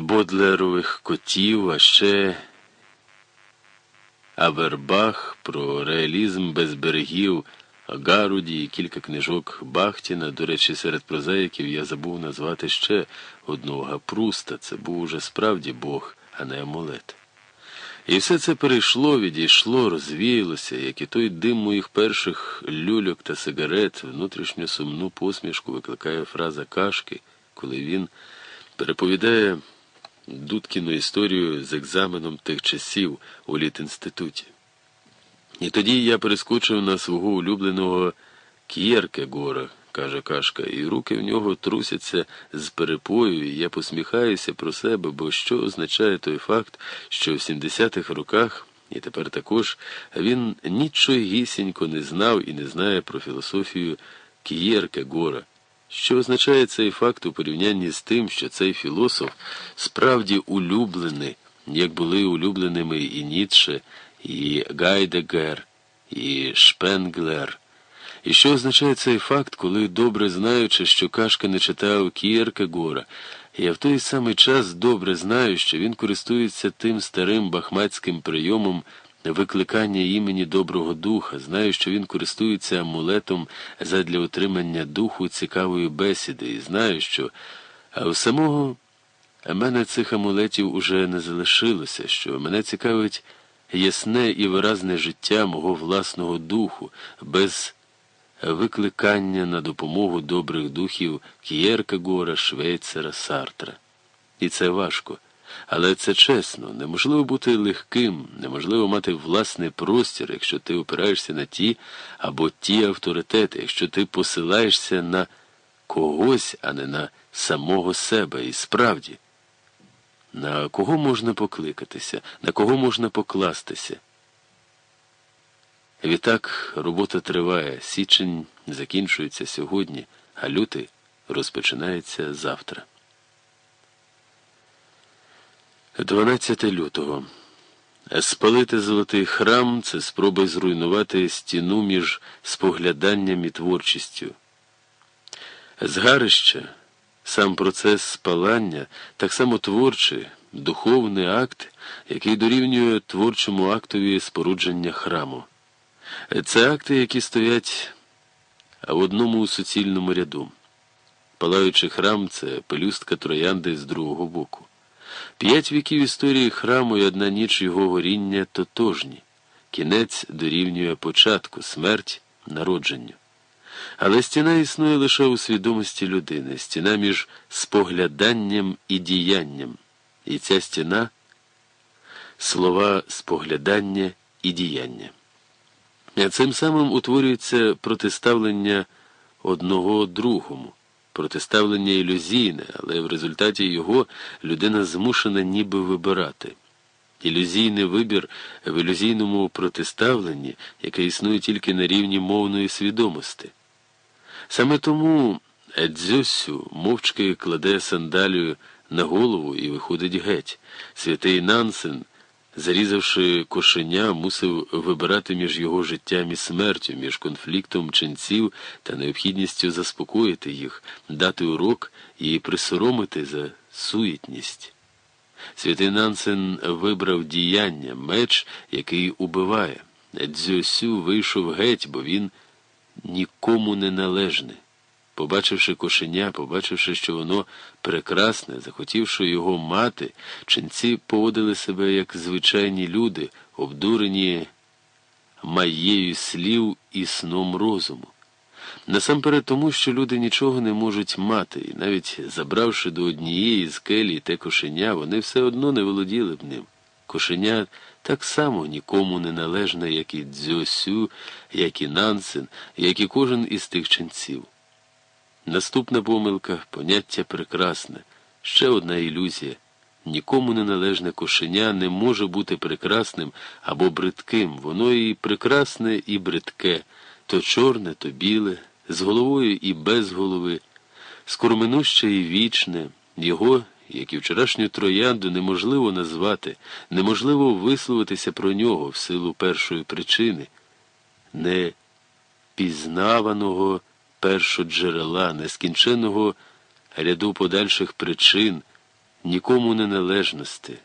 бодлерових котів, а ще Авербах про реалізм без берегів, Гаруді і кілька книжок Бахтіна. До речі, серед прозаїків я забув назвати ще одного Гапруста. Це був уже справді Бог, а не амулет. І все це перейшло, відійшло, розвіялося, як і той дим моїх перших люльок та сигарет, внутрішню сумну посмішку викликає фраза кашки, коли він переповідає Дудкіну історію з екзаменом тих часів у літінституті. І тоді я перескочив на свого улюбленого К'єркегора, каже Кашка, і руки в нього трусяться з перепою, і я посміхаюся про себе, бо що означає той факт, що в 70-х роках, і тепер також, він нічогісінько не знав і не знає про філософію К'єркегора. Що означає цей факт у порівнянні з тим, що цей філософ справді улюблений, як були улюбленими і Ніцше, і Гайдегер, і Шпенглер. І що означає цей факт, коли, добре знаючи, що Кашка не читав К'єркегора, я в той самий час добре знаю, що він користується тим старим бахматським прийомом викликання імені Доброго Духа, знаю, що він користується амулетом задля отримання духу цікавої бесіди, і знаю, що а у самого мене цих амулетів уже не залишилося, що мене цікавить ясне і виразне життя мого власного духу, без викликання на допомогу добрих духів К'єркегора, Швейцера, Сартра. І це важко. Але це чесно, неможливо бути легким, неможливо мати власний простір, якщо ти опираєшся на ті або ті авторитети, якщо ти посилаєшся на когось, а не на самого себе. І справді, на кого можна покликатися, на кого можна покластися. Відтак робота триває, січень закінчується сьогодні, а лютий розпочинається завтра. 12 лютого. Спалити золотий храм це спроба зруйнувати стіну між спогляданням і творчістю. Згарище, сам процес спалання, так само творчий, духовний акт, який дорівнює творчому актові спорудження храму. Це акти, які стоять в одному суцільному ряду. Палаючий храм це пелюстка троянди з другого боку. П'ять віків історії храму і одна ніч його горіння тотожні, кінець дорівнює початку, смерть народженню. Але стіна існує лише у свідомості людини, стіна між спогляданням і діянням. І ця стіна слова споглядання і діяння. Цим самим утворюється протиставлення одного другому протиставлення ілюзійне, але в результаті його людина змушена ніби вибирати. Ілюзійний вибір в ілюзійному протиставленні, яке існує тільки на рівні мовної свідомості. Саме тому Едзюсю мовчки кладе сандалію на голову і виходить геть. Святий Нансен – зарізавши кошеня, мусив вибирати між його життям і смертю, між конфліктом ченців та необхідністю заспокоїти їх, дати урок і присоромити за суєтність. Святий Нансен вибрав діяння, меч, який убиває. Дзюсю вийшов геть, бо він нікому не належний. Побачивши кошеня, побачивши, що воно прекрасне, захотівши його мати, ченці поводили себе як звичайні люди, обдурені маєю слів і сном розуму. Насамперед тому, що люди нічого не можуть мати, і навіть забравши до однієї з келій те кошеня, вони все одно не володіли б ним. Кошеня так само нікому не належне, як і дзьосю, як і нансен, як і кожен із тих ченців. Наступна помилка поняття прекрасне, ще одна ілюзія. Нікому неналежне кошеня не може бути прекрасним або бридким. Воно і прекрасне, і бридке, то чорне, то біле, з головою і без голови, скорминуще і вічне, його, як і вчорашню троянду, неможливо назвати, неможливо висловитися про нього в силу першої причини, не першоджерела, нескінченого ряду подальших причин. нікому неналежності,